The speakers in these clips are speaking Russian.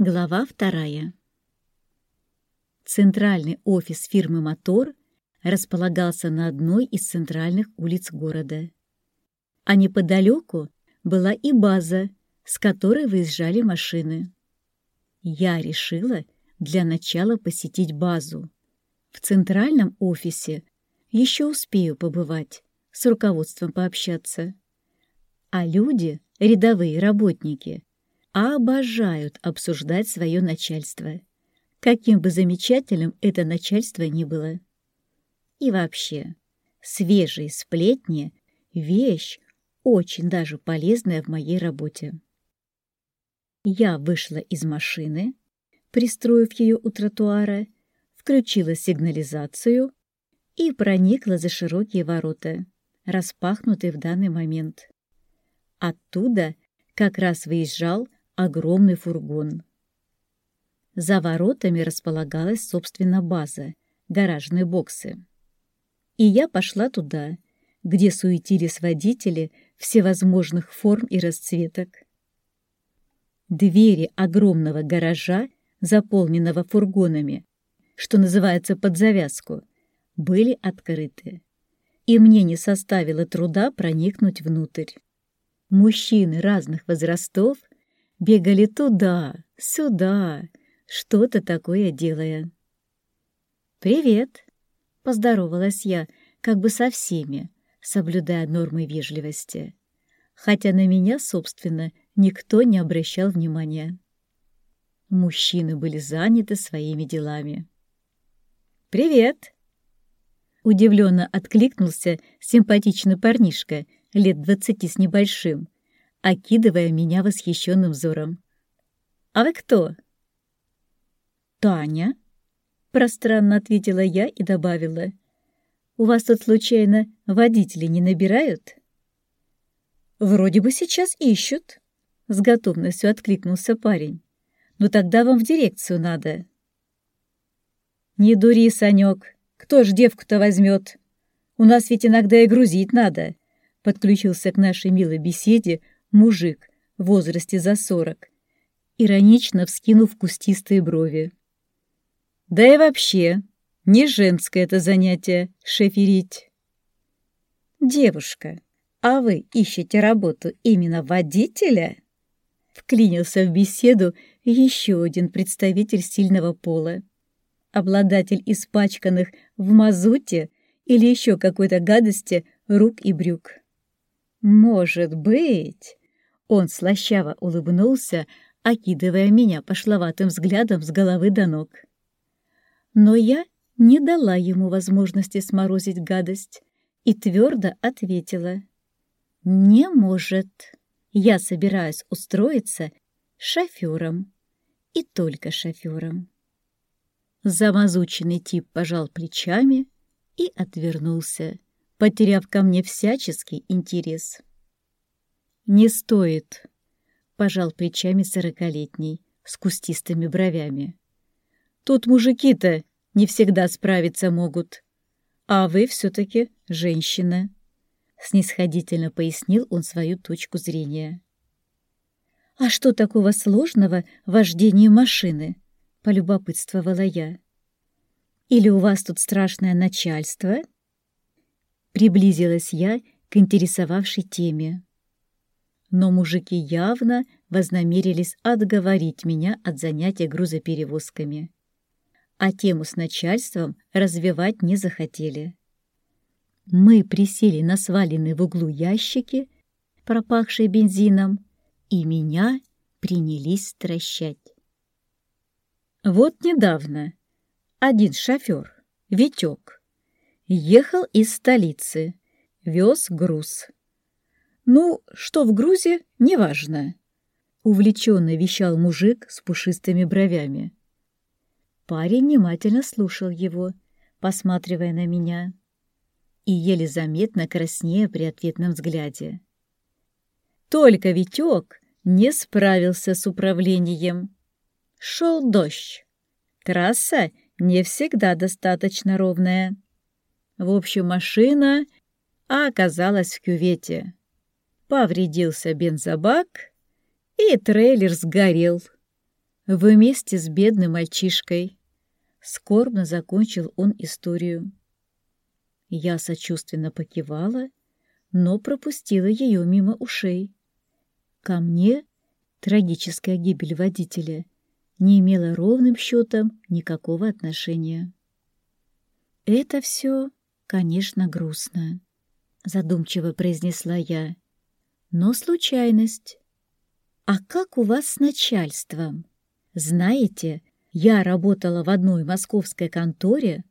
Глава вторая. Центральный офис фирмы «Мотор» располагался на одной из центральных улиц города. А неподалеку была и база, с которой выезжали машины. Я решила для начала посетить базу. В центральном офисе еще успею побывать, с руководством пообщаться. А люди, рядовые работники, обожают обсуждать свое начальство, каким бы замечательным это начальство ни было. И вообще, свежие сплетни — вещь очень даже полезная в моей работе. Я вышла из машины, пристроив ее у тротуара, включила сигнализацию и проникла за широкие ворота, распахнутые в данный момент. Оттуда как раз выезжал огромный фургон. За воротами располагалась, собственно, база, гаражные боксы. И я пошла туда, где суетились водители всевозможных форм и расцветок. Двери огромного гаража, заполненного фургонами, что называется под завязку, были открыты, и мне не составило труда проникнуть внутрь. Мужчины разных возрастов бегали туда, сюда, что-то такое делая. «Привет!» — поздоровалась я, как бы со всеми, соблюдая нормы вежливости, хотя на меня, собственно, никто не обращал внимания. Мужчины были заняты своими делами. «Привет!» Удивленно откликнулся симпатичный парнишка, лет двадцати с небольшим, окидывая меня восхищенным взором. «А вы кто?» «Таня», — пространно ответила я и добавила. «У вас тут, случайно, водители не набирают?» «Вроде бы сейчас ищут», — с готовностью откликнулся парень. «Но тогда вам в дирекцию надо». «Не дури, Санек, кто ж девку-то возьмет? У нас ведь иногда и грузить надо», — подключился к нашей милой беседе мужик в возрасте за сорок, иронично вскинув кустистые брови. «Да и вообще, не женское это занятие — шеферить». «Девушка, а вы ищете работу именно водителя?» Вклинился в беседу еще один представитель сильного пола. Обладатель испачканных в мазуте или еще какой-то гадости рук и брюк. «Может быть...» Он слащаво улыбнулся, окидывая меня пошловатым взглядом с головы до ног. Но я не дала ему возможности сморозить гадость и твердо ответила. «Не может. Я собираюсь устроиться шофером. И только шофером». Замазученный тип пожал плечами и отвернулся, потеряв ко мне всяческий интерес. «Не стоит», — пожал плечами сорокалетний, с кустистыми бровями. «Тут мужики-то не всегда справиться могут, а вы все-таки женщина», — снисходительно пояснил он свою точку зрения. «А что такого сложного в вождении машины?» — полюбопытствовала я. «Или у вас тут страшное начальство?» Приблизилась я к интересовавшей теме но мужики явно вознамерились отговорить меня от занятия грузоперевозками. А тему с начальством развивать не захотели. Мы присели на сваленные в углу ящики, пропахшие бензином, и меня принялись стращать. Вот недавно один шофер, Витек, ехал из столицы, вез груз. «Ну, что в грузе, неважно», — увлеченно вещал мужик с пушистыми бровями. Парень внимательно слушал его, посматривая на меня, и еле заметно краснея при ответном взгляде. Только Витек не справился с управлением. Шел дождь. Трасса не всегда достаточно ровная. В общем, машина оказалась в кювете повредился бензобак, и трейлер сгорел. вместе с бедным мальчишкой. Скорбно закончил он историю. Я сочувственно покивала, но пропустила ее мимо ушей. Ко мне трагическая гибель водителя не имела ровным счетом никакого отношения. «Это все, конечно, грустно», — задумчиво произнесла я. «Но случайность. А как у вас с начальством? Знаете, я работала в одной московской конторе,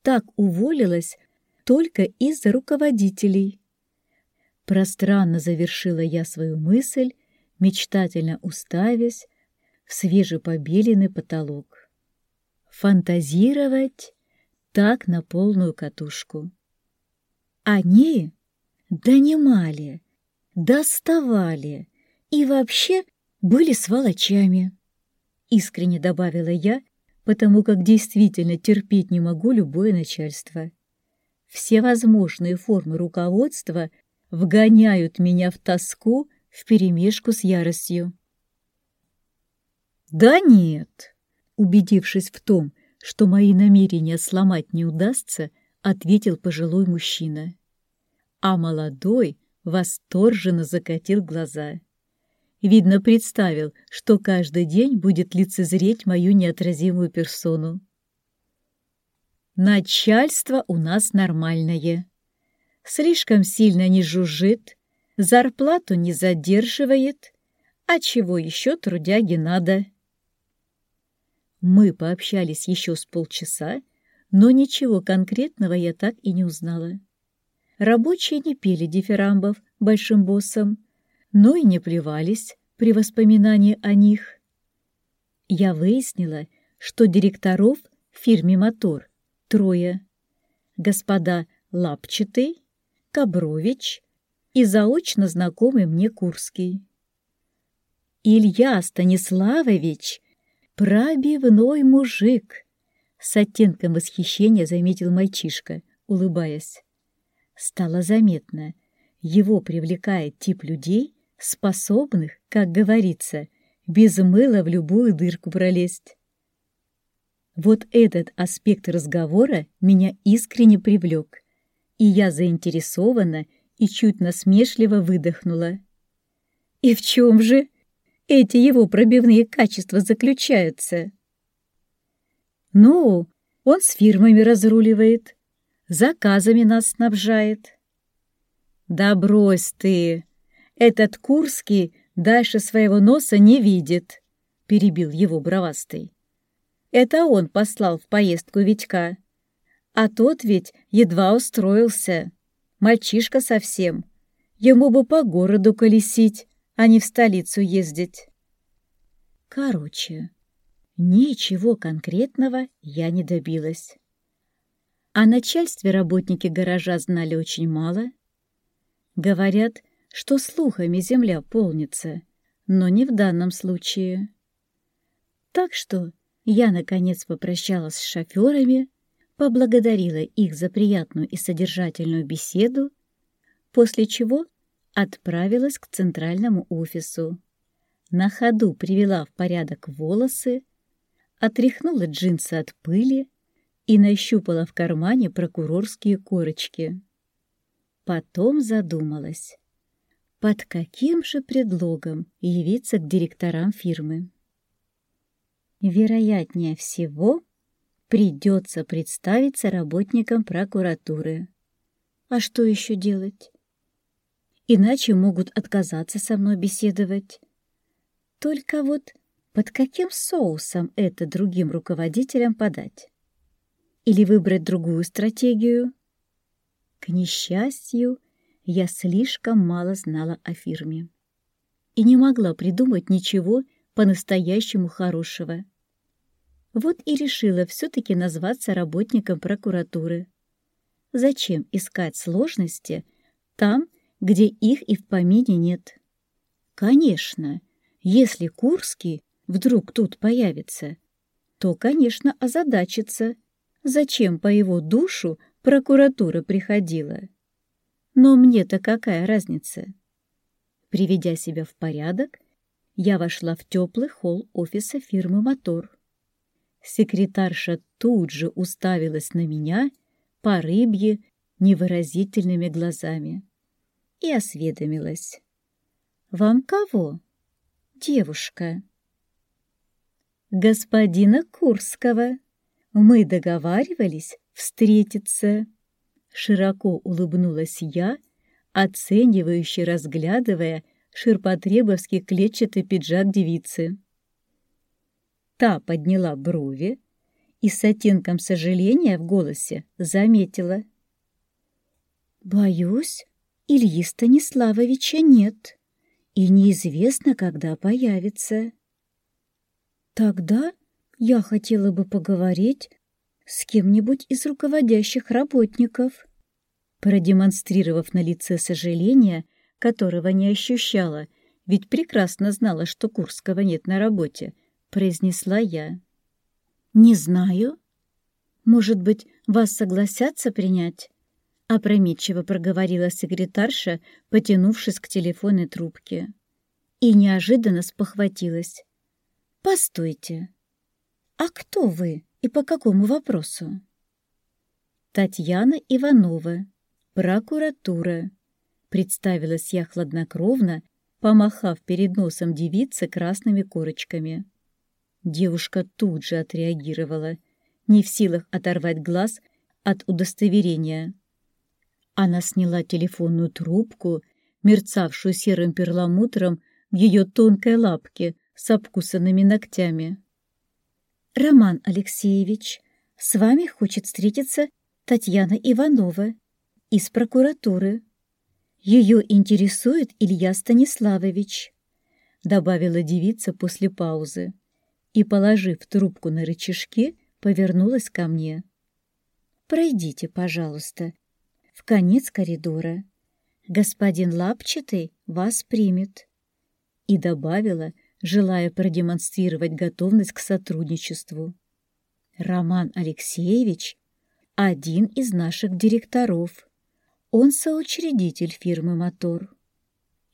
так уволилась только из-за руководителей. Пространно завершила я свою мысль, мечтательно уставясь в свежепобеленный потолок. Фантазировать так на полную катушку. Они донимали, доставали и вообще были сволочами искренне добавила я, потому как действительно терпеть не могу любое начальство. Все возможные формы руководства вгоняют меня в тоску вперемешку с яростью. «Да нет!» Убедившись в том, что мои намерения сломать не удастся, ответил пожилой мужчина. А молодой восторженно закатил глаза. Видно, представил, что каждый день будет лицезреть мою неотразимую персону. Начальство у нас нормальное. Слишком сильно не жужжит, зарплату не задерживает, а чего еще трудяги надо? Мы пообщались еще с полчаса, но ничего конкретного я так и не узнала. Рабочие не пели дифирамбов большим боссам, но и не плевались при воспоминании о них. Я выяснила, что директоров в фирме «Мотор» трое. Господа Лапчатый, Кабрович и заочно знакомый мне Курский. Илья Станиславович — пробивной мужик, с оттенком восхищения заметил мальчишка, улыбаясь. Стало заметно, его привлекает тип людей, способных, как говорится, без мыла в любую дырку пролезть. Вот этот аспект разговора меня искренне привлек, и я заинтересованно и чуть насмешливо выдохнула. И в чем же эти его пробивные качества заключаются? Ну, он с фирмами разруливает, заказами нас снабжает. Да брось ты! Этот Курский дальше своего носа не видит, — перебил его бровастый. Это он послал в поездку Витька. А тот ведь едва устроился. Мальчишка совсем. Ему бы по городу колесить, а не в столицу ездить. Короче, ничего конкретного я не добилась. О начальстве работники гаража знали очень мало. Говорят, что слухами земля полнится, но не в данном случае. Так что я, наконец, попрощалась с шоферами, поблагодарила их за приятную и содержательную беседу, после чего отправилась к центральному офису. На ходу привела в порядок волосы, отряхнула джинсы от пыли и нащупала в кармане прокурорские корочки. Потом задумалась под каким же предлогом явиться к директорам фирмы. Вероятнее всего, придется представиться работникам прокуратуры. А что еще делать? Иначе могут отказаться со мной беседовать. Только вот под каким соусом это другим руководителям подать? Или выбрать другую стратегию? К несчастью, я слишком мало знала о фирме и не могла придумать ничего по-настоящему хорошего. Вот и решила все-таки назваться работником прокуратуры. Зачем искать сложности там, где их и в помине нет? Конечно, если Курский вдруг тут появится, то, конечно, озадачится, зачем по его душу прокуратура приходила. Но мне-то какая разница? Приведя себя в порядок, я вошла в теплый холл офиса фирмы «Мотор». Секретарша тут же уставилась на меня по рыбье невыразительными глазами и осведомилась. «Вам кого, девушка?» «Господина Курского. Мы договаривались встретиться». Широко улыбнулась я, оценивающе разглядывая ширпотребовский клетчатый пиджак девицы. Та подняла брови и с оттенком сожаления в голосе заметила. «Боюсь, Ильи Станиславовича нет, и неизвестно, когда появится. Тогда я хотела бы поговорить с кем-нибудь из руководящих работников». Продемонстрировав на лице сожаление, которого не ощущала, ведь прекрасно знала, что Курского нет на работе, произнесла я. «Не знаю. Может быть, вас согласятся принять?» опрометчиво проговорила секретарша, потянувшись к телефонной трубке. И неожиданно спохватилась. «Постойте, а кто вы и по какому вопросу?» «Татьяна Иванова, прокуратура», Представилась я хладнокровно, помахав перед носом девицы красными корочками. Девушка тут же отреагировала, не в силах оторвать глаз от удостоверения. Она сняла телефонную трубку, мерцавшую серым перламутром в ее тонкой лапке с обкусанными ногтями. «Роман Алексеевич, с вами хочет встретиться Татьяна Иванова из прокуратуры», ее интересует Илья Станиславович, добавила девица после паузы и, положив трубку на рычажки, повернулась ко мне. Пройдите, пожалуйста, в конец коридора. Господин Лапчатый вас примет. И добавила, желая продемонстрировать готовность к сотрудничеству. Роман Алексеевич — один из наших директоров. Он соучредитель фирмы «Мотор».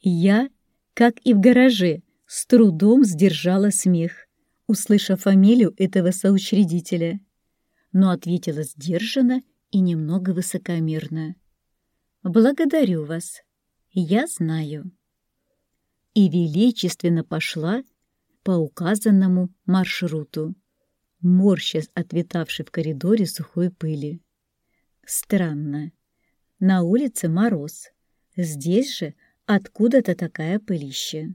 Я, как и в гараже, с трудом сдержала смех, услышав фамилию этого соучредителя, но ответила сдержанно и немного высокомерно. «Благодарю вас. Я знаю». И величественно пошла по указанному маршруту, морщась от витавшей в коридоре сухой пыли. Странно. На улице мороз. Здесь же откуда-то такая пылища.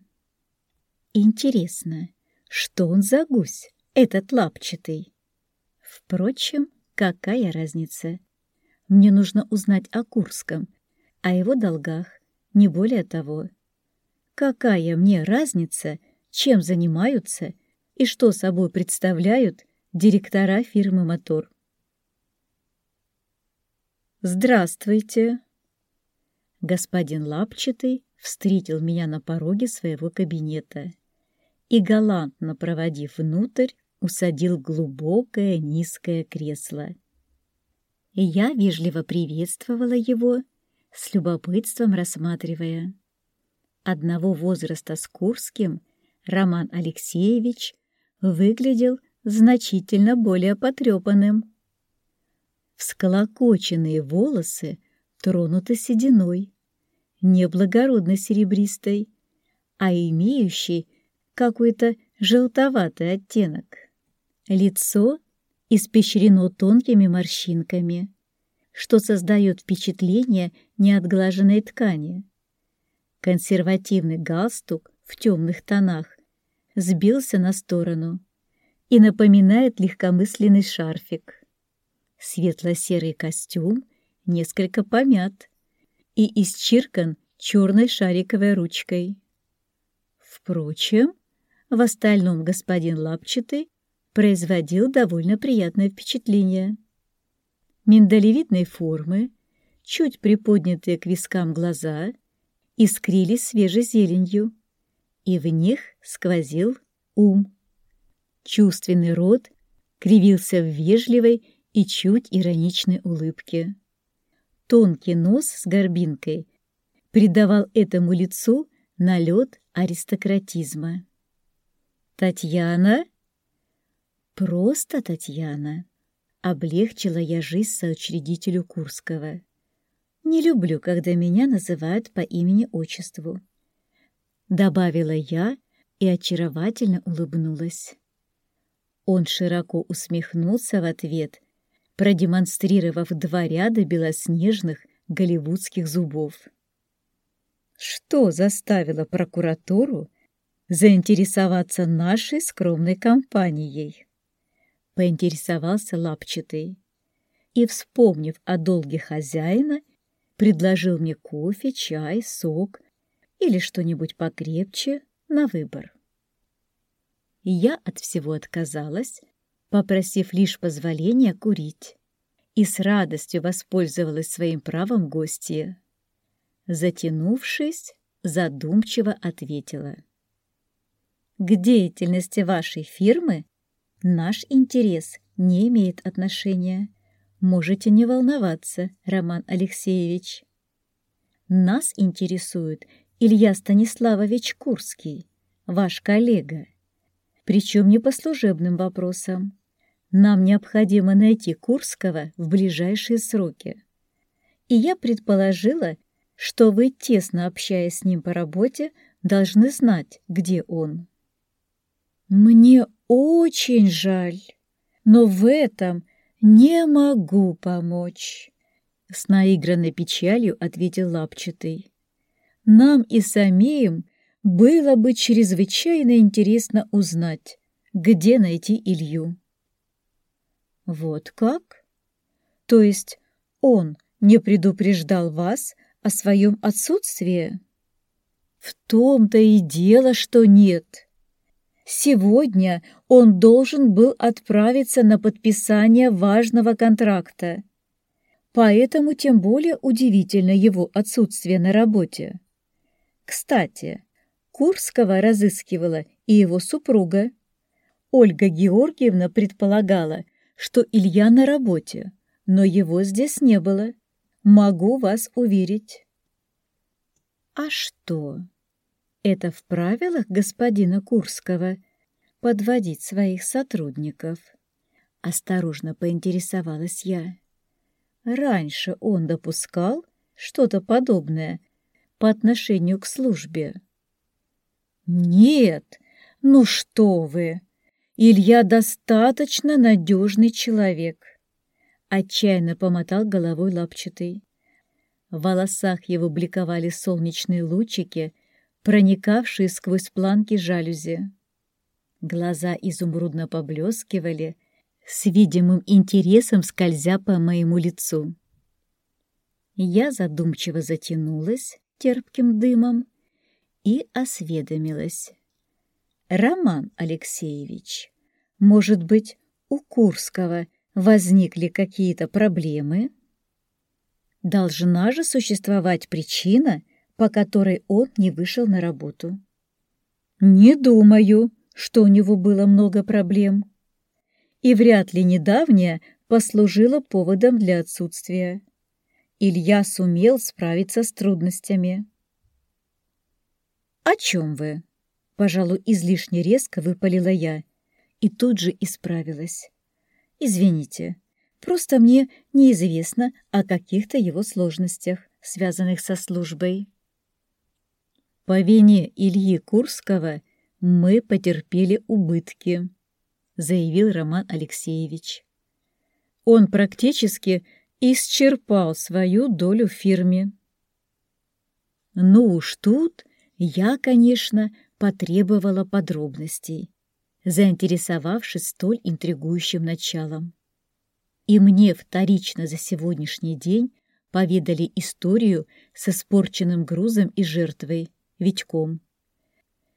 Интересно, что он за гусь, этот лапчатый? Впрочем, какая разница? Мне нужно узнать о Курском, о его долгах, не более того. Какая мне разница, чем занимаются и что собой представляют директора фирмы «Мотор»? «Здравствуйте!» Господин Лапчатый встретил меня на пороге своего кабинета и, галантно проводив внутрь, усадил глубокое низкое кресло. Я вежливо приветствовала его, с любопытством рассматривая. Одного возраста с Курским Роман Алексеевич выглядел значительно более потрепанным. Всколокоченные волосы тронуты сединой, не благородно серебристой, а имеющей какой-то желтоватый оттенок. Лицо испещрено тонкими морщинками, что создает впечатление неотглаженной ткани. Консервативный галстук в темных тонах сбился на сторону и напоминает легкомысленный шарфик светло-серый костюм несколько помят и исчиркан черной шариковой ручкой. Впрочем, в остальном господин Лапчатый производил довольно приятное впечатление. Миндалевидной формы, чуть приподнятые к вискам глаза, искрились свежей зеленью, и в них сквозил ум. Чувственный рот кривился в вежливой и чуть ироничной улыбки. Тонкий нос с горбинкой придавал этому лицу налет аристократизма. Татьяна?» «Просто Татьяна», — облегчила я жизнь соучредителю Курского. «Не люблю, когда меня называют по имени-отчеству», — добавила я и очаровательно улыбнулась. Он широко усмехнулся в ответ, продемонстрировав два ряда белоснежных голливудских зубов. Что заставило прокуратуру заинтересоваться нашей скромной компанией. Поинтересовался лапчатый и, вспомнив о долге хозяина, предложил мне кофе, чай, сок или что-нибудь покрепче на выбор. Я от всего отказалась, попросив лишь позволения курить, и с радостью воспользовалась своим правом гостья. Затянувшись, задумчиво ответила — к деятельности вашей фирмы наш интерес не имеет отношения. Можете не волноваться, Роман Алексеевич. Нас интересует Илья Станиславович Курский, ваш коллега. Причем не по служебным вопросам. Нам необходимо найти Курского в ближайшие сроки. И я предположила, что вы, тесно общаясь с ним по работе, должны знать, где он. Мне очень жаль, но в этом не могу помочь. С наигранной печалью ответил Лапчатый. Нам и самим было бы чрезвычайно интересно узнать, где найти Илью. Вот как? То есть он не предупреждал вас о своем отсутствии? В том-то и дело, что нет. Сегодня он должен был отправиться на подписание важного контракта. Поэтому тем более удивительно его отсутствие на работе. Кстати, Курского разыскивала и его супруга. Ольга Георгиевна предполагала, что Илья на работе, но его здесь не было. Могу вас уверить. А что? Это в правилах господина Курского подводить своих сотрудников. Осторожно поинтересовалась я. Раньше он допускал что-то подобное по отношению к службе. Нет, ну что вы! Илья достаточно надежный человек. Отчаянно помотал головой лапчатый. В волосах его бликовали солнечные лучики, проникавшие сквозь планки жалюзи. Глаза изумрудно поблескивали, с видимым интересом скользя по моему лицу. Я задумчиво затянулась терпким дымом и осведомилась. «Роман Алексеевич, может быть, у Курского возникли какие-то проблемы?» Должна же существовать причина, по которой он не вышел на работу. «Не думаю, что у него было много проблем. И вряд ли недавнее послужило поводом для отсутствия. Илья сумел справиться с трудностями». «О чем вы?» — пожалуй, излишне резко выпалила я и тут же исправилась. «Извините, просто мне неизвестно о каких-то его сложностях, связанных со службой». По вине Ильи Курского мы потерпели убытки, заявил Роман Алексеевич. Он практически исчерпал свою долю в фирме. Ну уж тут я, конечно, потребовала подробностей, заинтересовавшись столь интригующим началом. И мне вторично за сегодняшний день поведали историю с испорченным грузом и жертвой, Витьком.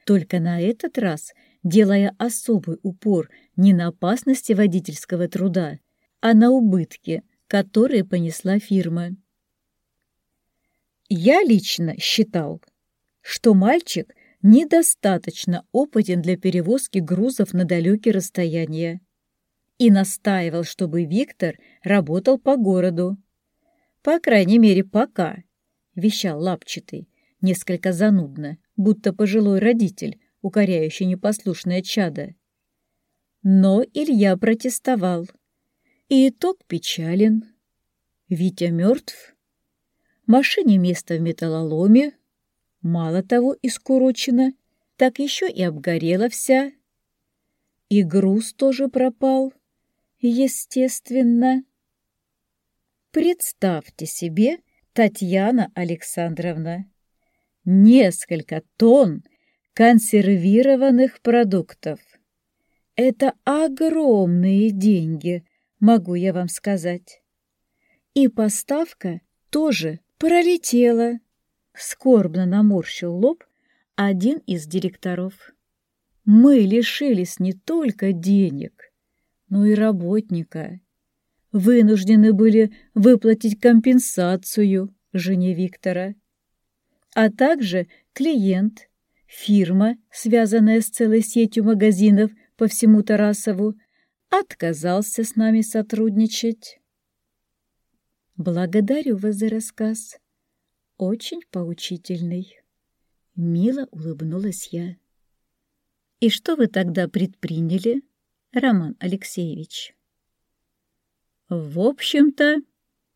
Только на этот раз, делая особый упор не на опасности водительского труда, а на убытки, которые понесла фирма. Я лично считал, что мальчик недостаточно опытен для перевозки грузов на далекие расстояния и настаивал, чтобы Виктор работал по городу. По крайней мере, пока, — вещал Лапчатый, несколько занудно, будто пожилой родитель, укоряющий непослушное чадо. Но Илья протестовал. И итог печален. Витя мертв. Машине место в металлоломе. Мало того, искурочена, так еще и обгорела вся. И груз тоже пропал, естественно. Представьте себе, Татьяна Александровна, несколько тонн консервированных продуктов. Это огромные деньги, могу я вам сказать. И поставка тоже пролетела. Скорбно наморщил лоб один из директоров. Мы лишились не только денег, но и работника. Вынуждены были выплатить компенсацию жене Виктора. А также клиент, фирма, связанная с целой сетью магазинов по всему Тарасову, отказался с нами сотрудничать. Благодарю вас за рассказ. Очень поучительный. Мило улыбнулась я. И что вы тогда предприняли, Роман Алексеевич? В общем-то,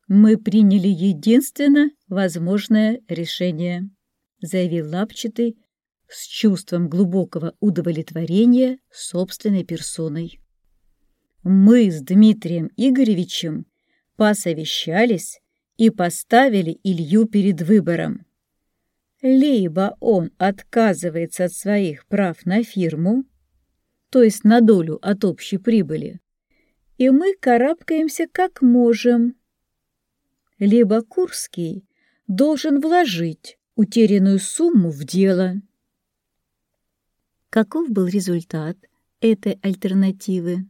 мы приняли единственно возможное решение, заявил Лапчатый с чувством глубокого удовлетворения собственной персоной. Мы с Дмитрием Игоревичем посовещались и поставили Илью перед выбором. Либо он отказывается от своих прав на фирму, то есть на долю от общей прибыли, и мы карабкаемся как можем. Либо Курский должен вложить утерянную сумму в дело. Каков был результат этой альтернативы?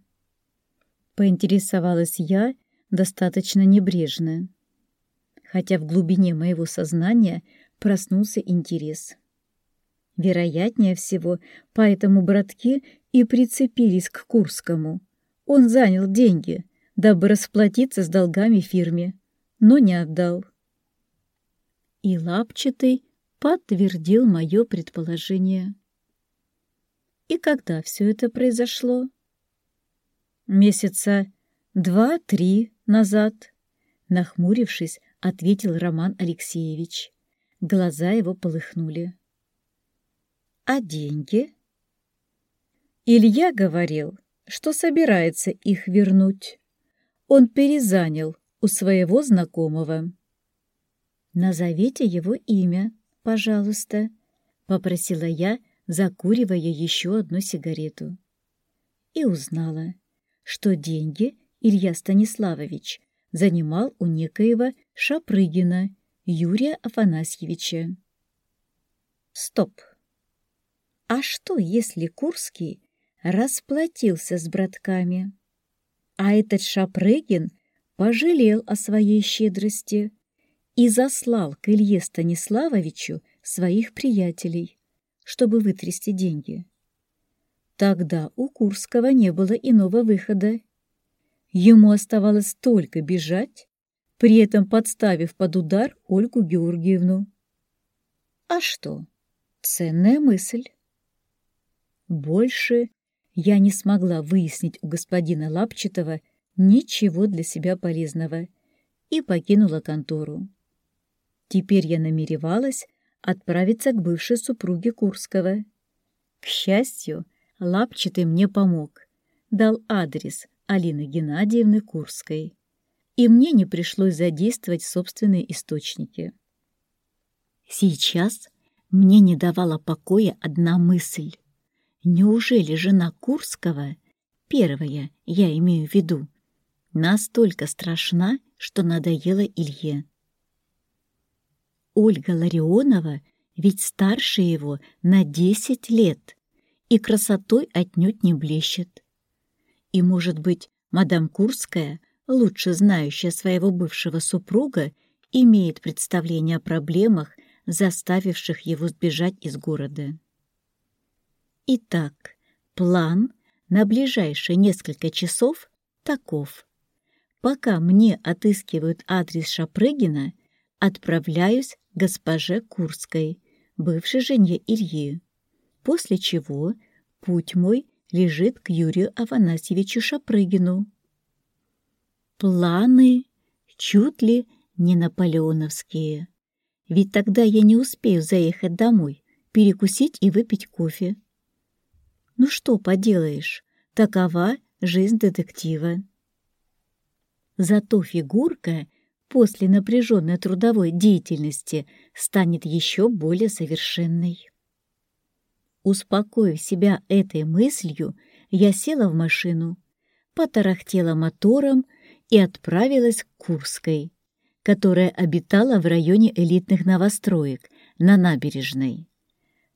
Поинтересовалась я, достаточно небрежно, хотя в глубине моего сознания проснулся интерес. Вероятнее всего, поэтому братки и прицепились к Курскому. Он занял деньги, дабы расплатиться с долгами фирме, но не отдал. И Лапчатый подтвердил мое предположение. И когда все это произошло? Месяца Два-три назад, нахмурившись, ответил Роман Алексеевич. Глаза его полыхнули. А деньги? Илья говорил, что собирается их вернуть. Он перезанял у своего знакомого. «Назовите его имя, пожалуйста», — попросила я, закуривая еще одну сигарету. И узнала, что деньги Илья Станиславович занимал у некоего Шапрыгина Юрия Афанасьевича. Стоп. А что, если Курский расплатился с братками, а этот Шапрыгин пожалел о своей щедрости и заслал к Илье Станиславовичу своих приятелей, чтобы вытрясти деньги? Тогда у Курского не было иного выхода, Ему оставалось только бежать, при этом подставив под удар Ольгу Георгиевну. А что? Ценная мысль. Больше я не смогла выяснить у господина Лапчатова ничего для себя полезного и покинула контору. Теперь я намеревалась отправиться к бывшей супруге Курского. К счастью, Лапчатый мне помог, дал адрес, Алины Геннадьевны Курской, и мне не пришлось задействовать собственные источники. Сейчас мне не давала покоя одна мысль. Неужели жена Курского, первая, я имею в виду, настолько страшна, что надоела Илье? Ольга Ларионова ведь старше его на десять лет и красотой отнюдь не блещет. И, может быть, мадам Курская, лучше знающая своего бывшего супруга, имеет представление о проблемах, заставивших его сбежать из города. Итак, план на ближайшие несколько часов таков. Пока мне отыскивают адрес Шапрыгина, отправляюсь к госпоже Курской, бывшей жене Ильи. после чего путь мой лежит к Юрию Афанасьевичу Шапрыгину. Планы чуть ли не наполеоновские. Ведь тогда я не успею заехать домой, перекусить и выпить кофе. Ну что поделаешь, такова жизнь детектива. Зато фигурка после напряженной трудовой деятельности станет еще более совершенной. Успокоив себя этой мыслью, я села в машину, потарахтела мотором и отправилась к Курской, которая обитала в районе элитных новостроек на набережной.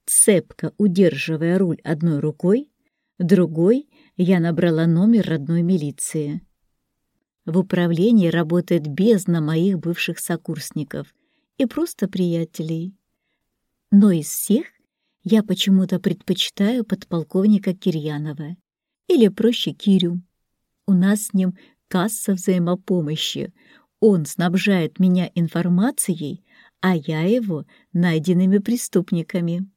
Цепко удерживая руль одной рукой, другой я набрала номер родной милиции. В управлении работает бездна моих бывших сокурсников и просто приятелей. Но из всех я почему-то предпочитаю подполковника Кирьянова или проще Кирю. У нас с ним касса взаимопомощи. Он снабжает меня информацией, а я его найденными преступниками.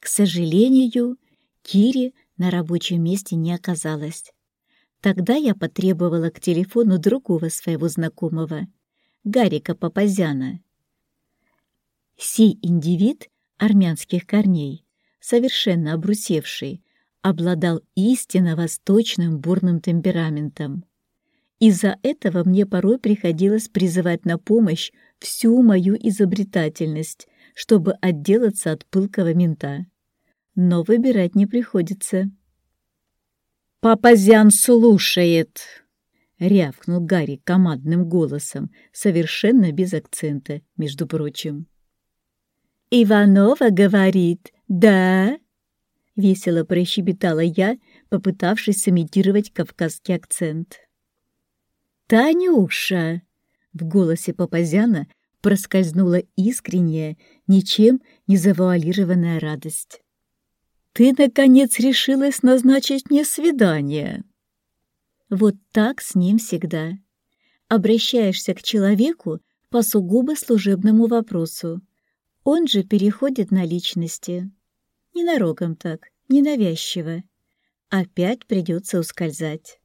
К сожалению, Кири на рабочем месте не оказалось. Тогда я потребовала к телефону другого своего знакомого, Гарика Папазяна. Сей индивид армянских корней, совершенно обрусевший, обладал истинно восточным бурным темпераментом. Из-за этого мне порой приходилось призывать на помощь всю мою изобретательность, чтобы отделаться от пылкого мента. Но выбирать не приходится. «Папазян слушает!» — рявкнул Гарри командным голосом, совершенно без акцента, между прочим. «Иванова говорит, да?» — весело прощебетала я, попытавшись сымитировать кавказский акцент. «Танюша!» — в голосе Папазяна проскользнула искренняя, ничем не завуалированная радость. «Ты, наконец, решилась назначить мне свидание!» Вот так с ним всегда. Обращаешься к человеку по сугубо служебному вопросу, он же переходит на личности. Ненароком так, ненавязчиво. Опять придется ускользать.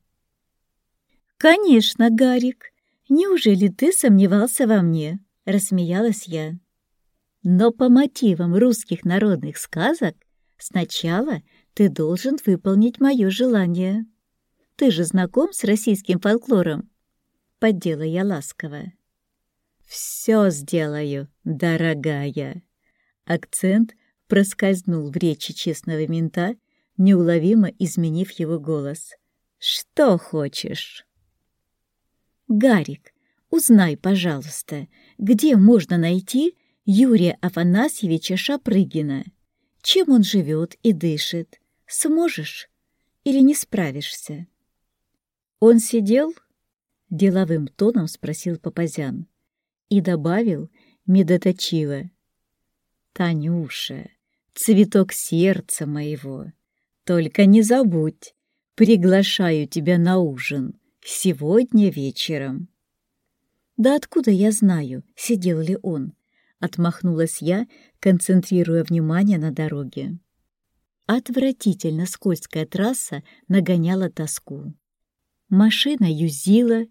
«Конечно, Гарик. Неужели ты сомневался во мне?» — рассмеялась я. «Но по мотивам русских народных сказок сначала ты должен выполнить мое желание. Ты же знаком с российским фольклором?» — поддела я ласково. «Все сделаю, дорогая!» Акцент проскользнул в речи честного мента, неуловимо изменив его голос. «Что хочешь?» «Гарик, узнай, пожалуйста, где можно найти Юрия Афанасьевича Шапрыгина? Чем он живет и дышит? Сможешь или не справишься?» «Он сидел?» — деловым тоном спросил Папазян и добавил медоточиво. «Танюша, цветок сердца моего, только не забудь, приглашаю тебя на ужин сегодня вечером». «Да откуда я знаю, сидел ли он?» — отмахнулась я, концентрируя внимание на дороге. Отвратительно скользкая трасса нагоняла тоску. Машина юзила,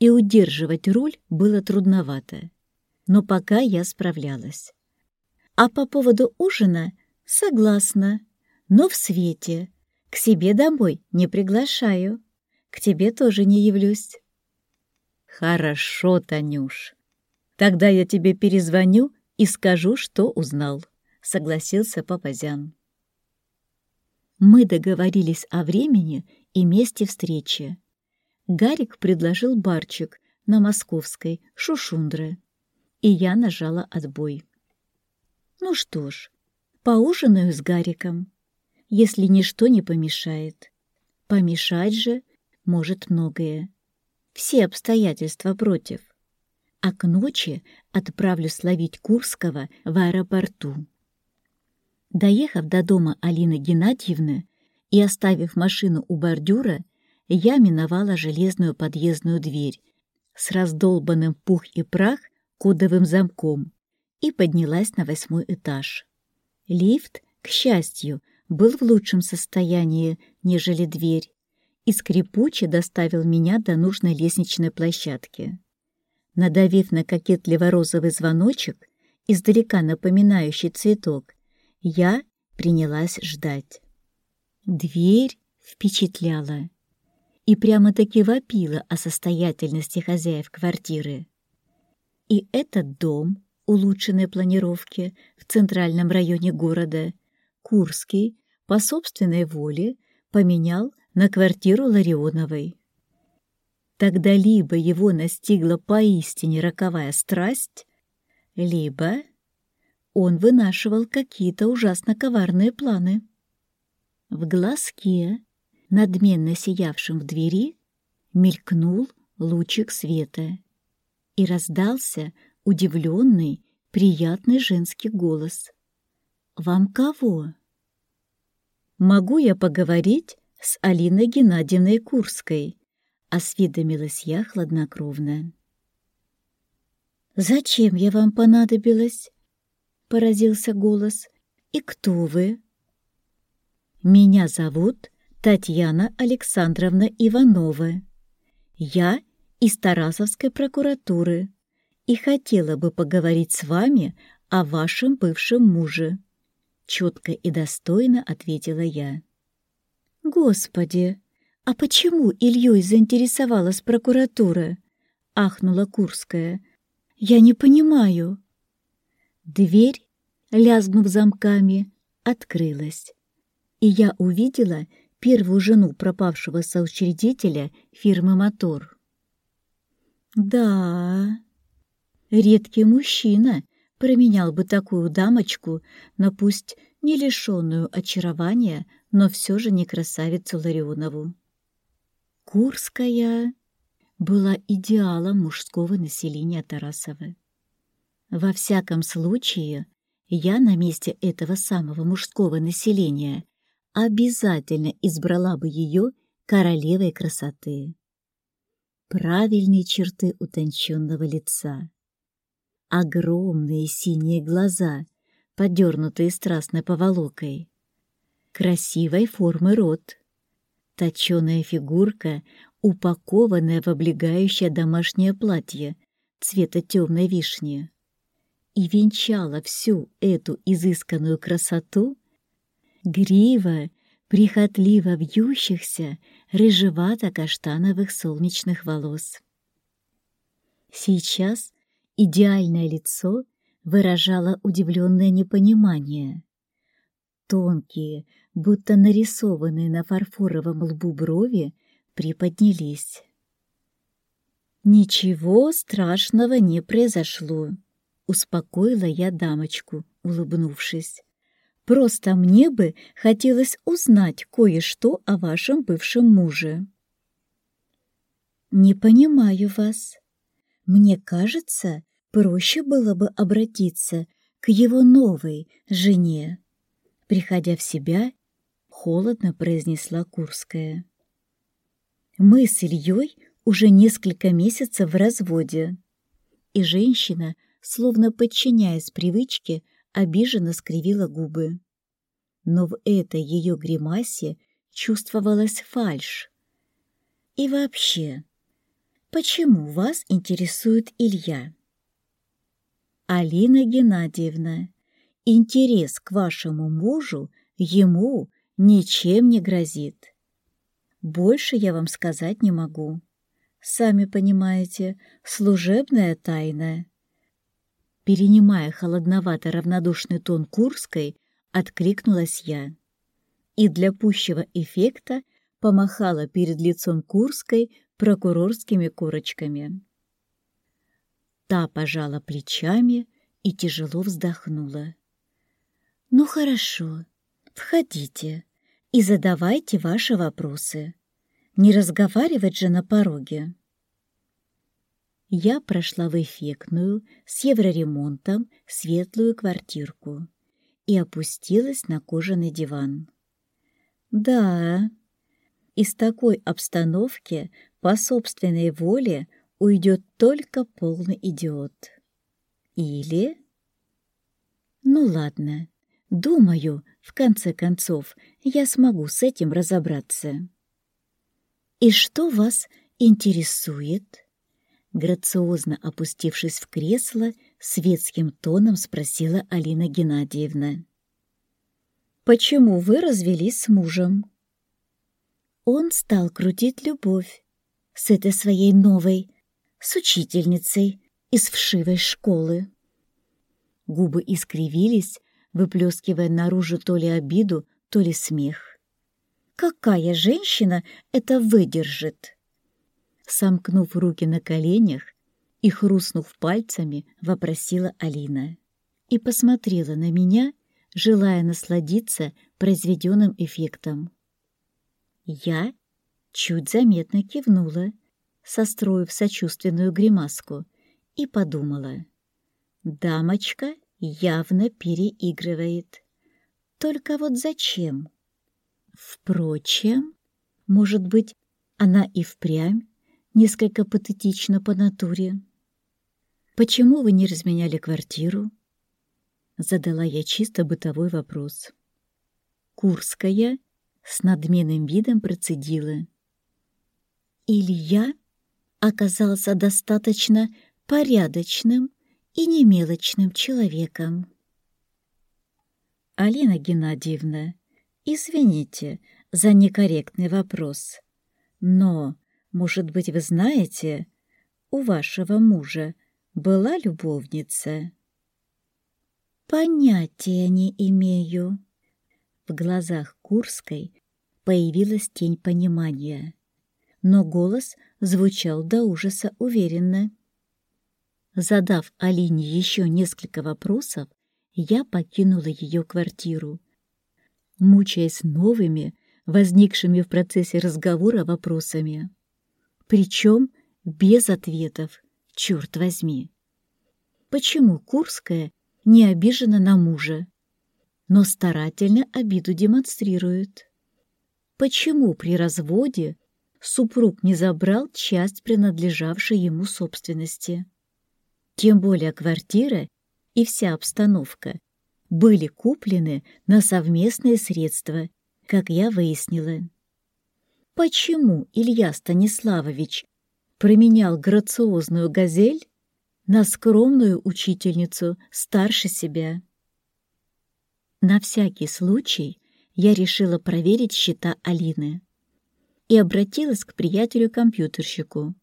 и удерживать руль было трудновато. Но пока я справлялась. А по поводу ужина согласна, но в свете. К себе домой не приглашаю. К тебе тоже не явлюсь. Хорошо, Танюш. Тогда я тебе перезвоню и скажу, что узнал, согласился Папазян. Мы договорились о времени и месте встречи. Гарик предложил барчик на Московской, Шушундре, и я нажала отбой. Ну что ж, поужинаю с Гариком, если ничто не помешает. Помешать же может многое. Все обстоятельства против. А к ночи отправлюсь ловить Курского в аэропорту. Доехав до дома Алины Геннадьевны и оставив машину у бордюра, я миновала железную подъездную дверь с раздолбанным пух и прах кодовым замком и поднялась на восьмой этаж. Лифт к счастью, был в лучшем состоянии, нежели дверь, и скрипуче доставил меня до нужной лестничной площадки. Надавив на кокетливо-розовый звоночек, издалека напоминающий цветок, я принялась ждать. Дверь впечатляла и прямо-таки вопила о состоятельности хозяев квартиры. И этот дом улучшенной планировки в центральном районе города Курский по собственной воле поменял на квартиру Ларионовой. Тогда либо его настигла поистине роковая страсть, либо он вынашивал какие-то ужасно коварные планы. В глазке, надменно сиявшем в двери, мелькнул лучик света, и раздался удивленный, приятный женский голос. «Вам кого?» «Могу я поговорить с Алиной Геннадьевной Курской?» — осведомилась я хладнокровно. «Зачем я вам понадобилась?» — поразился голос. «И кто вы?» «Меня зовут Татьяна Александровна Иванова. Я из Тарасовской прокуратуры и хотела бы поговорить с вами о вашем бывшем муже», — четко и достойно ответила я. «Господи, а почему Ильей заинтересовалась прокуратура?» — ахнула Курская. «Я не понимаю». Дверь, лязгнув замками, открылась, и я увидела первую жену пропавшего соучредителя фирмы «Мотор». «Да, редкий мужчина променял бы такую дамочку на пусть не лишенную очарования, но все же не красавицу Ларионову. Курская была идеалом мужского населения Тарасова. Во всяком случае, я на месте этого самого мужского населения обязательно избрала бы ее королевой красоты. Правильные черты утонченного лица, огромные синие глаза, подернутые страстной поволокой, красивой формы рот, точеная фигурка, упакованная в облегающее домашнее платье цвета темной вишни. И венчала всю эту изысканную красоту грива прихотливо вьющихся рыжевато-каштановых солнечных волос. Сейчас идеальное лицо выражало удивленное непонимание. Тонкие, будто нарисованные на фарфоровом лбу брови, приподнялись. «Ничего страшного не произошло», — успокоила я дамочку, улыбнувшись. «Просто мне бы хотелось узнать кое-что о вашем бывшем муже». «Не понимаю вас. Мне кажется, проще было бы обратиться к его новой жене». Приходя в себя, холодно произнесла Курская. «Мы с Ильей уже несколько месяцев в разводе». И женщина, словно подчиняясь привычке, обиженно скривила губы. Но в этой ее гримасе чувствовалась фальшь. «И вообще, почему вас интересует Илья?» «Алина Геннадьевна, интерес к вашему мужу ему ничем не грозит. Больше я вам сказать не могу. Сами понимаете, служебная тайна. Перенимая холодновато-равнодушный тон Курской, откликнулась я. И для пущего эффекта помахала перед лицом Курской прокурорскими корочками. Та пожала плечами и тяжело вздохнула. «Ну хорошо, входите и задавайте ваши вопросы. Не разговаривать же на пороге». Я прошла в эффектную, с евроремонтом, светлую квартирку и опустилась на кожаный диван. Да, из такой обстановки по собственной воле уйдет только полный идиот. Или... Ну ладно, Думаю, в конце концов, я смогу с этим разобраться. И что вас интересует? Грациозно опустившись в кресло, светским тоном спросила Алина Геннадьевна. «Почему вы развелись с мужем?» Он стал крутить любовь с этой своей новой, с учительницей из вшивой школы. Губы искривились, выплескивая наружу то ли обиду, то ли смех. «Какая женщина это выдержит?» Сомкнув руки на коленях и хрустнув пальцами, вопросила Алина. И посмотрела на меня, желая насладиться произведенным эффектом. Я чуть заметно кивнула, состроив сочувственную гримаску, и подумала. Дамочка явно переигрывает. Только вот зачем? Впрочем, может быть, она и впрямь несколько патетична по натуре. «Почему вы не разменяли квартиру?» Задала я чисто бытовой вопрос. Курская с надменным видом процедила. Илья оказался достаточно порядочным и немелочным человеком. Алина Геннадьевна, извините за некорректный вопрос, но, может быть, вы знаете, у вашего мужа была любовница? Понятия не имею. В глазах Курской появилась тень понимания, но голос звучал до ужаса уверенно. Задав Алине еще несколько вопросов, я покинула ее квартиру, мучаясь новыми, возникшими в процессе разговора вопросами. Причем без ответов, черт возьми. Почему Курская не обижена на мужа, но старательно обиду демонстрирует? Почему при разводе супруг не забрал часть принадлежавшей ему собственности? Тем более квартира и вся обстановка были куплены на совместные средства, как я выяснила. Почему Илья Станиславович променял грациозную газель на скромную учительницу старше себя? На всякий случай я решила проверить счета Алины и обратилась к приятелю-компьютерщику.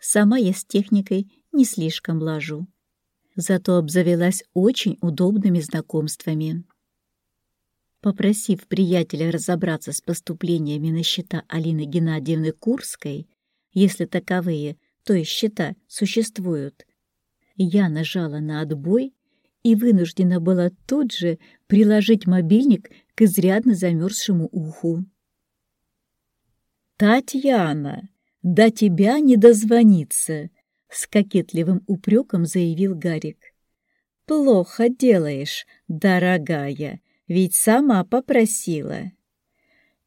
Сама я с техникой не слишком лажу. Зато обзавелась очень удобными знакомствами. Попросив приятеля разобраться с поступлениями на счета Алины Геннадьевны Курской, если таковые, то есть счета, существуют, я нажала на отбой и вынуждена была тут же приложить мобильник к изрядно замерзшему уху. «Татьяна, до тебя не дозвониться!» С кокетливым упреком заявил Гарик. «Плохо делаешь, дорогая, ведь сама попросила».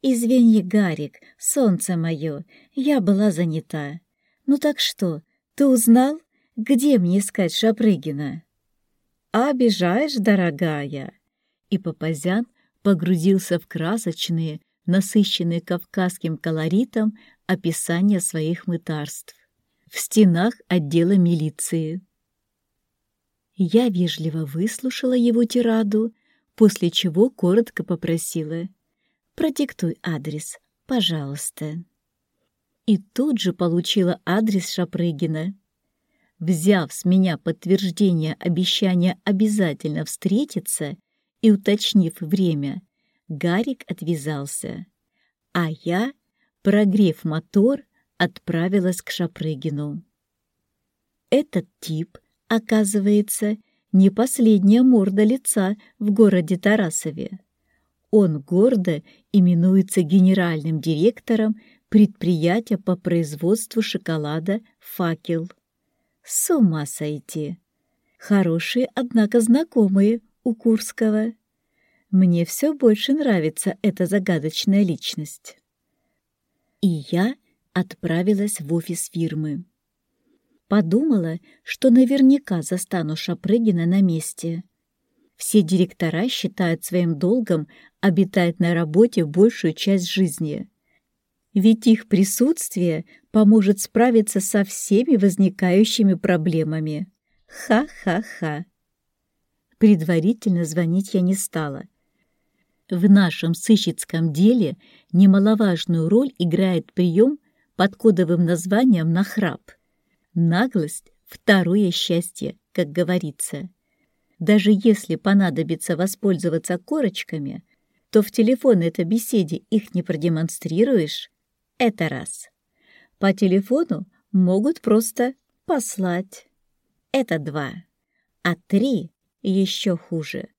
«Извини, Гарик, солнце мое, я была занята. Ну так что, ты узнал, где мне искать Шапрыгина?» «Обижаешь, дорогая!» И Папазян погрузился в красочные, насыщенные кавказским колоритом описания своих мытарств в стенах отдела милиции. Я вежливо выслушала его тираду, после чего коротко попросила «Продиктуй адрес, пожалуйста». И тут же получила адрес Шапрыгина. Взяв с меня подтверждение обещания обязательно встретиться и уточнив время, Гарик отвязался, а я, прогрев мотор, отправилась к Шапрыгину. Этот тип, оказывается, не последняя морда лица в городе Тарасове. Он гордо именуется генеральным директором предприятия по производству шоколада «Факел». С ума сойти! Хорошие, однако, знакомые у Курского. Мне все больше нравится эта загадочная личность. И я отправилась в офис фирмы. Подумала, что наверняка застану Шапрыгина на месте. все директора считают своим долгом обитать на работе большую часть жизни. Ведь их присутствие поможет справиться со всеми возникающими проблемами. Ха-ха-ха. Предварительно звонить я не стала. В нашем сыщицком деле немаловажную роль играет прием под кодовым названием «нахрап». Наглость — второе счастье, как говорится. Даже если понадобится воспользоваться корочками, то в телефонной это беседе их не продемонстрируешь. Это раз. По телефону могут просто послать. Это два. А три еще хуже.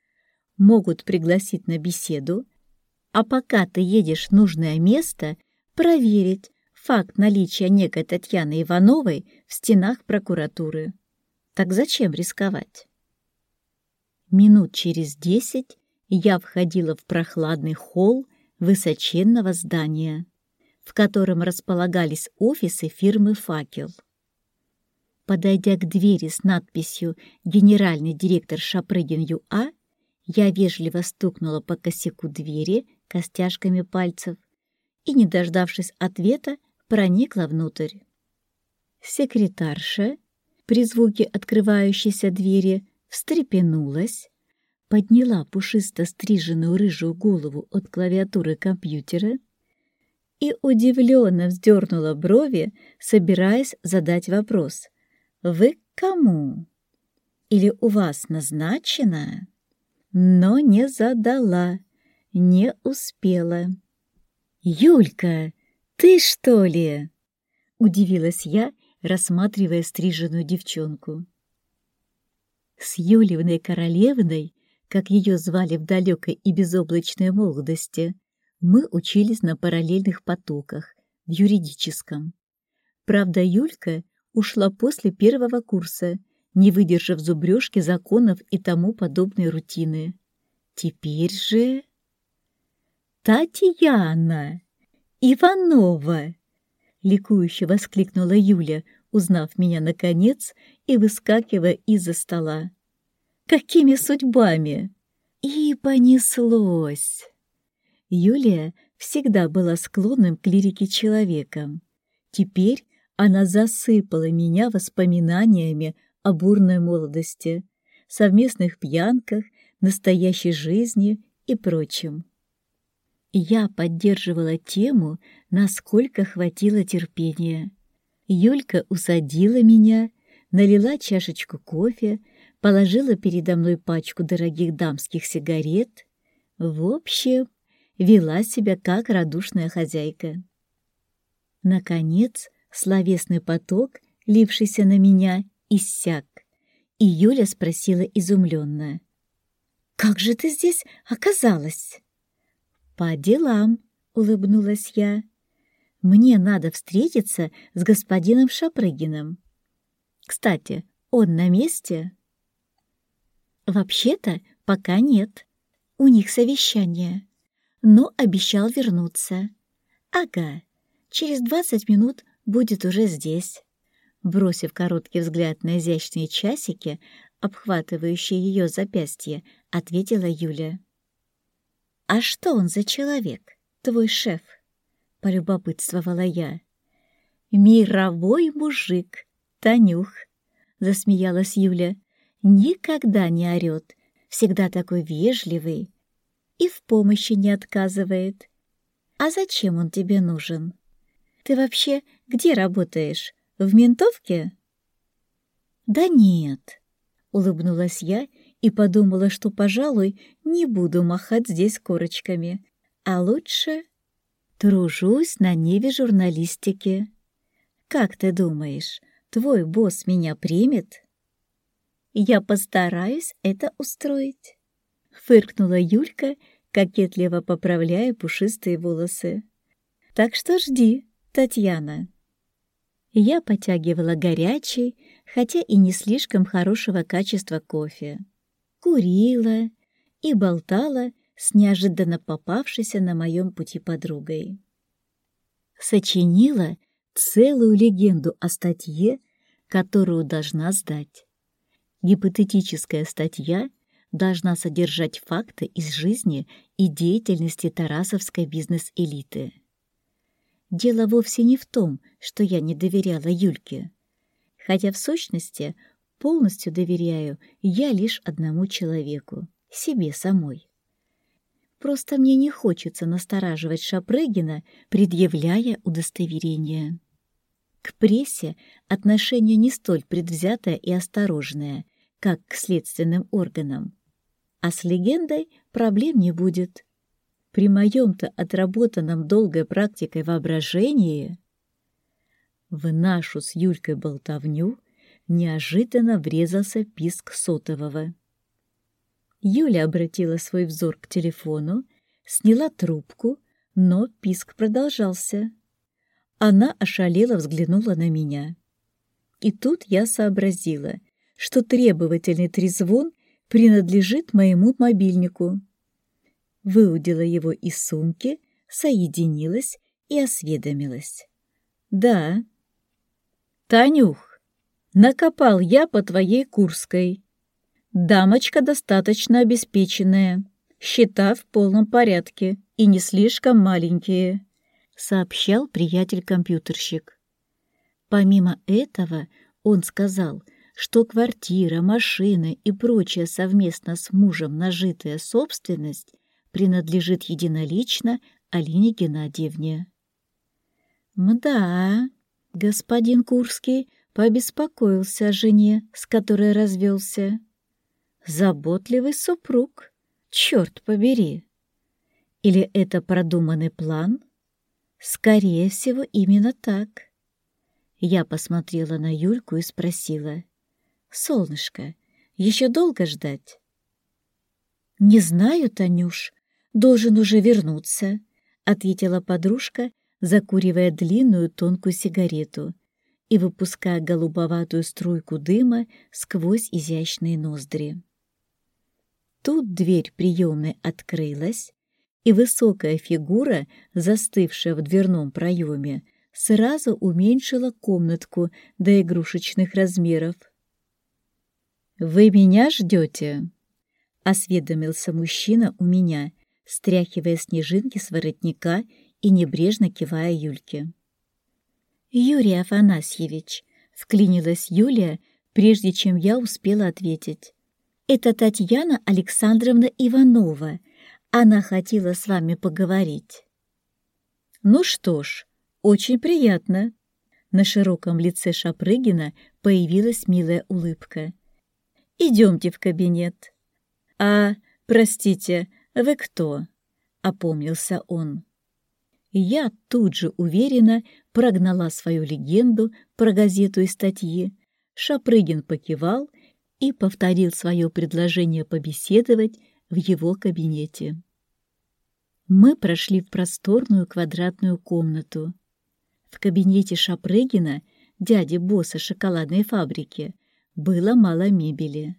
Могут пригласить на беседу, а пока ты едешь в нужное место, проверить факт наличия некой Татьяны Ивановой в стенах прокуратуры. Так зачем рисковать? Минут через десять я входила в прохладный холл высоченного здания, в котором располагались офисы фирмы «Факел». Подойдя к двери с надписью «Генеральный директор Шапрыгин ЮА», я вежливо стукнула по косяку двери костяшками пальцев и, не дождавшись ответа, проникла внутрь. Секретарша при звуке открывающейся двери встрепенулась, подняла пушисто стриженную рыжую голову от клавиатуры компьютера и удивленно вздернула брови, собираясь задать вопрос. «Вы к кому? Или у вас назначено?» Но не задала, не успела. «Юлька, ты что ли?» — удивилась я, рассматривая стриженную девчонку. С Юлевной королевной, как ее звали в далекой и безоблачной молодости, мы учились на параллельных потоках, в юридическом. Правда, Юлька ушла после первого курса, не выдержав зубрежки законов и тому подобной рутины. Теперь же... «Татьяна! Иванова!» — ликующе воскликнула Юля, узнав меня наконец и выскакивая из-за стола. «Какими судьбами?» И понеслось. Юлия всегда была склонным к лирике человеком. Теперь она засыпала меня воспоминаниями о бурной молодости, совместных пьянках, настоящей жизни и прочем. Я поддерживала тему, насколько хватило терпения. Юлька усадила меня, налила чашечку кофе, положила передо мной пачку дорогих дамских сигарет. В общем, вела себя как радушная хозяйка. Наконец, словесный поток, лившийся на меня, иссяк, и Юля спросила изумленно. «Как же ты здесь оказалась?» «По делам», — улыбнулась я. «Мне надо встретиться с господином Шапрыгиным. Кстати, он на месте?» «Вообще-то пока нет. У них совещание. Но обещал вернуться. Ага, через двадцать минут будет уже здесь». Бросив короткий взгляд на изящные часики, обхватывающие ее запястье, ответила Юля. «А что он за человек, твой шеф?» — полюбопытствовала я. «Мировой мужик, Танюх», — засмеялась Юля. «Никогда не орёт, всегда такой вежливый и в помощи не отказывает. А зачем он тебе нужен? Ты вообще где работаешь? В ментовке?» «Да нет», — улыбнулась я и подумала, что, пожалуй, не буду махать здесь корочками, а лучше тружусь на Неве журналистики. Как ты думаешь, твой босс меня примет? Я постараюсь это устроить, фыркнула Юлька, кокетливо поправляя пушистые волосы. Так что жди, Татьяна. Я потягивала горячий, хотя и не слишком хорошего качества кофе курила и болтала с неожиданно попавшейся на моем пути подругой. Сочинила целую легенду о статье, которую должна сдать. Гипотетическая статья должна содержать факты из жизни и деятельности тарасовской бизнес-элиты. Дело вовсе не в том, что я не доверяла Юльке, хотя в сущности полностью доверяю я лишь одному человеку — себе самой. Просто мне не хочется настораживать Шапрыгина, предъявляя удостоверение. К прессе отношение не столь предвзятое и осторожное, как к следственным органам. А с легендой проблем не будет. При моем-то отработанном долгой практикой воображении в нашу с Юлькой болтовню неожиданно врезался писк сотового. Юля обратила свой взор к телефону, сняла трубку, но писк продолжался. Она ошалела взглянула на меня. И тут я сообразила, что требовательный трезвон принадлежит моему мобильнику. Выудила его из сумки, соединилась и осведомилась. «Да». «Танюх, накопал я по твоей Курской. Дамочка достаточно обеспеченная, счета в полном порядке и не слишком маленькие», — сообщал приятель-компьютерщик. Помимо этого, он сказал, что квартира, машина и прочая совместно с мужем нажитая собственность принадлежит единолично Алине Геннадьевне. «Мда, господин Курский побеспокоился о жене, с которой развелся. Заботливый супруг, черт побери! Или это продуманный план? Скорее всего, именно так». Я посмотрела на Юльку и спросила — «Солнышко, еще долго ждать?» «Не знаю, Танюш, должен уже вернуться», — ответила подружка, закуривая длинную тонкую сигарету и выпуская голубоватую струйку дыма сквозь изящные ноздри. Тут дверь приемной открылась, и высокая фигура, застывшая в дверном проеме, сразу уменьшила комнатку до игрушечных размеров. «Вы меня ждете?» — осведомился мужчина у меня, стряхивая снежинки с воротника и небрежно кивая Юльке. «Юрий Афанасьевич», — вклинилась Юлия, прежде чем я успела ответить. «Это Татьяна Александровна Иванова. Она хотела с вами поговорить». «Ну что ж, очень приятно». На широком лице Шапрыгина появилась милая улыбка. Идемте в кабинет». «А, простите, вы кто?» — опомнился он. Я тут же уверенно прогнала свою легенду про газету и статьи. Шапрыгин покивал и повторил свое предложение побеседовать в его кабинете. Мы прошли в просторную квадратную комнату. В кабинете Шапрыгина, дяди босса шоколадной фабрики, было мало мебели.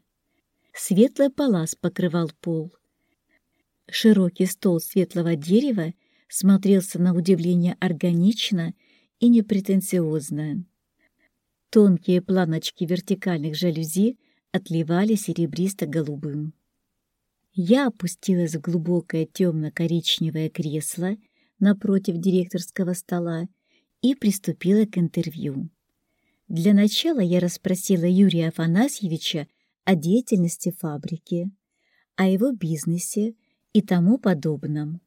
Светлый палас покрывал пол. Широкий стол светлого дерева смотрелся на удивление органично и непретенциозно. Тонкие планочки вертикальных жалюзи отливали серебристо-голубым. Я опустилась в глубокое темно-коричневое кресло напротив директорского стола и приступила к интервью. Для начала я расспросила Юрия Афанасьевича о деятельности фабрики, о его бизнесе и тому подобном.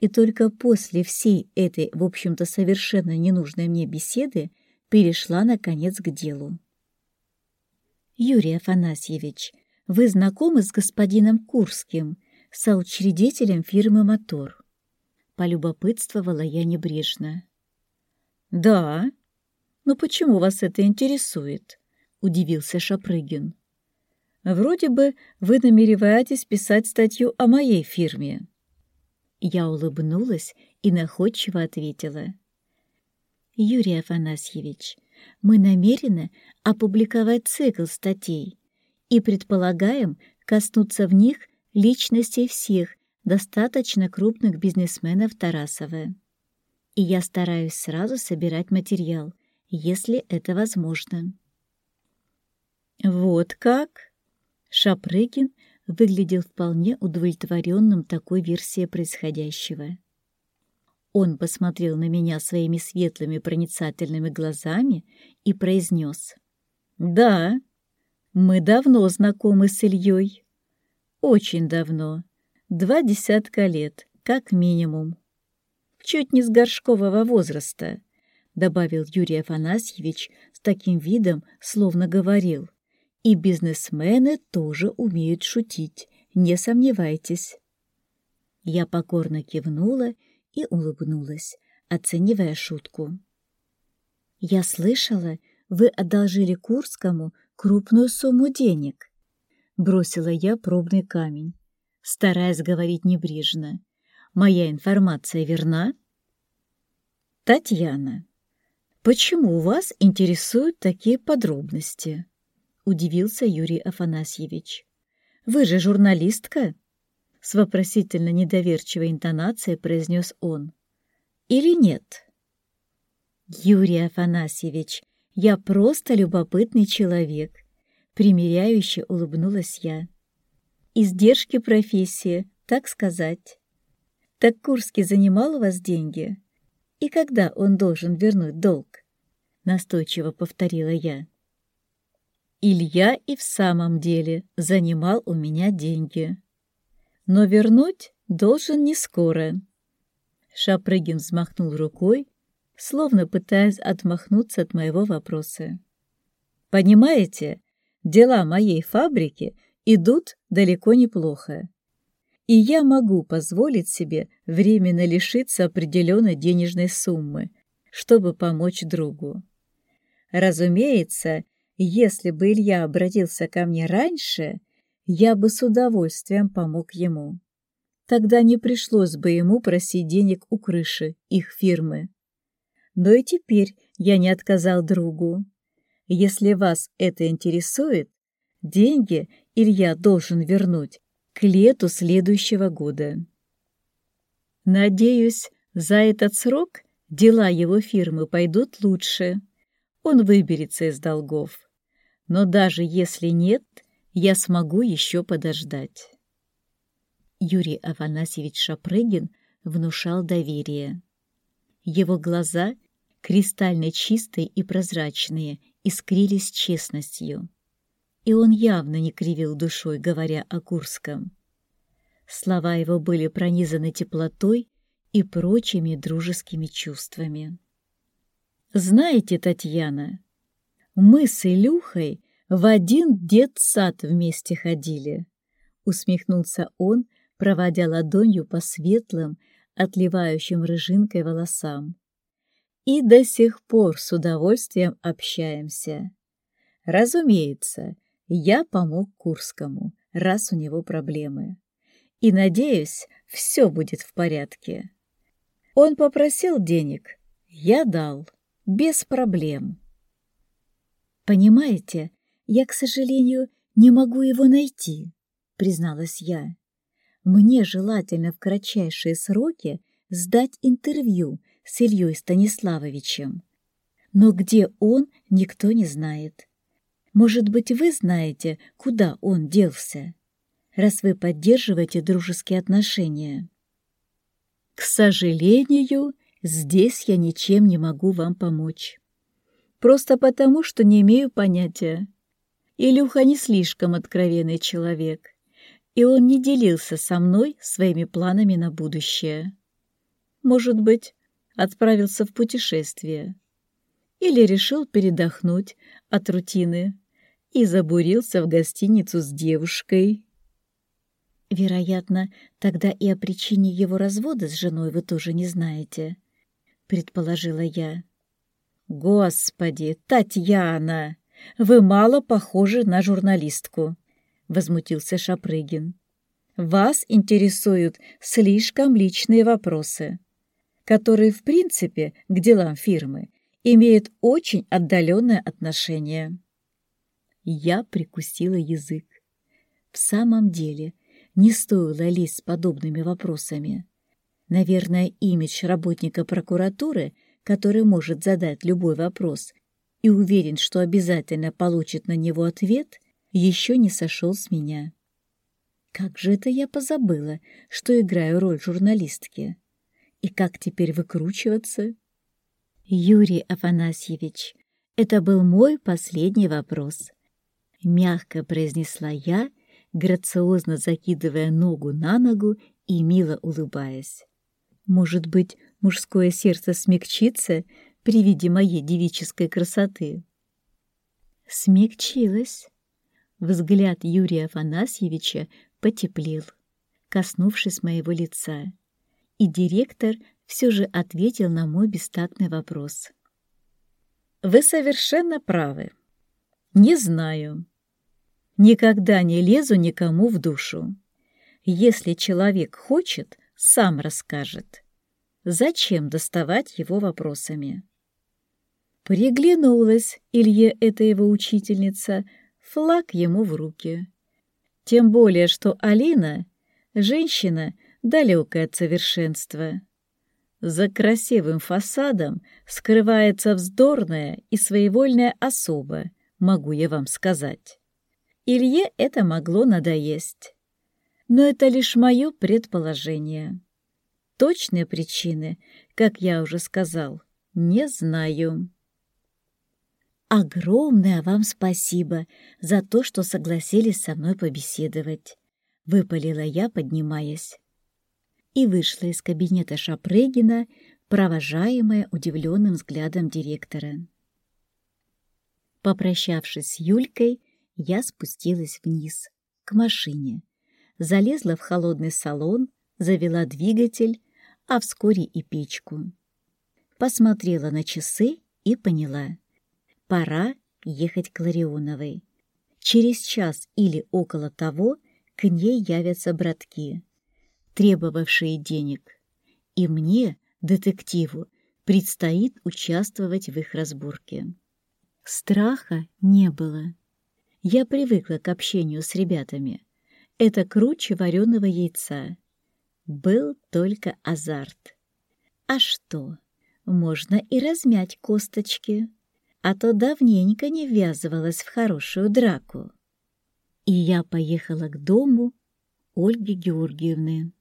И только после всей этой, в общем-то, совершенно ненужной мне беседы перешла, наконец, к делу. «Юрий Афанасьевич, вы знакомы с господином Курским, соучредителем фирмы «Мотор»?» Полюбопытствовала я небрежно. «Да», «Но почему вас это интересует?» — удивился Шапрыгин. «Вроде бы вы намереваетесь писать статью о моей фирме». Я улыбнулась и находчиво ответила. «Юрий Афанасьевич, мы намерены опубликовать цикл статей и предполагаем коснуться в них личностей всех достаточно крупных бизнесменов Тарасова. И я стараюсь сразу собирать материал, если это возможно. Вот как? Шапрыгин выглядел вполне удовлетворенным такой версией происходящего. Он посмотрел на меня своими светлыми проницательными глазами и произнес. «Да, мы давно знакомы с Ильей. Очень давно. Два десятка лет, как минимум. Чуть не с горшкового возраста», — добавил Юрий Афанасьевич с таким видом, словно говорил. «И бизнесмены тоже умеют шутить, не сомневайтесь». Я покорно кивнула и улыбнулась, оценивая шутку. «Я слышала, вы одолжили Курскому крупную сумму денег», — бросила я пробный камень, стараясь говорить небрежно. «Моя информация верна?» «Татьяна, почему вас интересуют такие подробности?» — удивился Юрий Афанасьевич. «Вы же журналистка?» С вопросительно недоверчивой интонацией произнес он. «Или нет?» «Юрий Афанасьевич, я просто любопытный человек», примиряюще улыбнулась я. «Издержки профессии, так сказать. Так Курский занимал у вас деньги? И когда он должен вернуть долг?» Настойчиво повторила я. Илья и в самом деле занимал у меня деньги но вернуть должен не скоро. Шапрыгин взмахнул рукой, словно пытаясь отмахнуться от моего вопроса. «Понимаете, дела моей фабрики идут далеко неплохо, и я могу позволить себе временно лишиться определенной денежной суммы, чтобы помочь другу. Разумеется, если бы Илья обратился ко мне раньше, я бы с удовольствием помог ему. Тогда не пришлось бы ему просить денег у крыши их фирмы. Но и теперь я не отказал другу. Если вас это интересует, деньги Илья должен вернуть к лету следующего года. Надеюсь, за этот срок дела его фирмы пойдут лучше. Он выберется из долгов. Но даже если нет, я смогу еще подождать. Юрий Афанасьевич Шапрыгин внушал доверие. Его глаза, кристально чистые и прозрачные, искрились честностью. И он явно не кривил душой, говоря о Курском. Слова его были пронизаны теплотой и прочими дружескими чувствами. «Знаете, Татьяна, мы с Илюхой в один детсад вместе ходили, усмехнулся он, проводя ладонью по светлым, отливающим рыжинкой волосам. И до сих пор с удовольствием общаемся. Разумеется, я помог Курскому, раз у него проблемы. И, надеюсь, все будет в порядке. Он попросил денег, я дал, без проблем. Понимаете, «Я, к сожалению, не могу его найти», — призналась я. «Мне желательно в кратчайшие сроки сдать интервью с Ильей Станиславовичем. Но где он, никто не знает. Может быть, вы знаете, куда он делся, раз вы поддерживаете дружеские отношения?» «К сожалению, здесь я ничем не могу вам помочь. Просто потому, что не имею понятия, Илюха не слишком откровенный человек, и он не делился со мной своими планами на будущее. Может быть, отправился в путешествие или решил передохнуть от рутины и забурился в гостиницу с девушкой. Вероятно, тогда и о причине его развода с женой вы тоже не знаете, предположила я. Господи, Татьяна! Вы мало похожи на журналистку», — возмутился Шапрыгин. «Вас интересуют слишком личные вопросы, которые, в принципе, к делам фирмы имеют очень отдаленное отношение». Я прикусила язык. В самом деле, не стоило лезть с подобными вопросами. Наверное, имидж работника прокуратуры, который может задать любой вопрос и уверен, что обязательно получит на него ответ, еще не сошел с меня. Как же это я позабыла, что играю роль журналистки? И как теперь выкручиваться? Юрий Афанасьевич, это был мой последний вопрос. Мягко произнесла я, грациозно закидывая ногу на ногу и мило улыбаясь. Может быть, мужское сердце смягчится при виде моей девической красоты? Смягчилось. Взгляд Юрия Афанасьевича потеплел, коснувшись моего лица, и директор все же ответил на мой бестактный вопрос. «Вы совершенно правы. Не знаю. Никогда не лезу никому в душу. Если человек хочет, сам расскажет. Зачем доставать его вопросами?» Приглянулась Илье эта его учительница, флаг ему в руки. Тем более, что Алина — женщина, далекая от совершенства. За красивым фасадом скрывается вздорная и своевольная особа, могу я вам сказать. Илье это могло надоесть. Но это лишь мое предположение. Точные причины, как я уже сказал, не знаю. Огромное вам спасибо за то, что согласились со мной побеседовать, выпалила я, поднимаясь. И вышла из кабинета Шапрыгина, провожаемая удивленным взглядом директора. Попрощавшись с Юлькой, я спустилась вниз, к машине, залезла в холодный салон, завела двигатель, а вскоре и печку. Посмотрела на часы и поняла — Пора ехать к Ларионовой. Через час или около того к ней явятся братки, требовавшие денег. И мне, детективу, предстоит участвовать в их разборке. Страха не было. Я привыкла к общению с ребятами. Это круче вареного яйца. Был только азарт. А что, можно и размять косточки а то давненько не ввязывалась в хорошую драку. И я поехала к дому Ольги Георгиевны.